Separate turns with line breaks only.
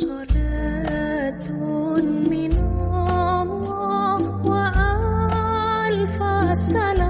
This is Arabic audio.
صلاة من الله وألف سلام.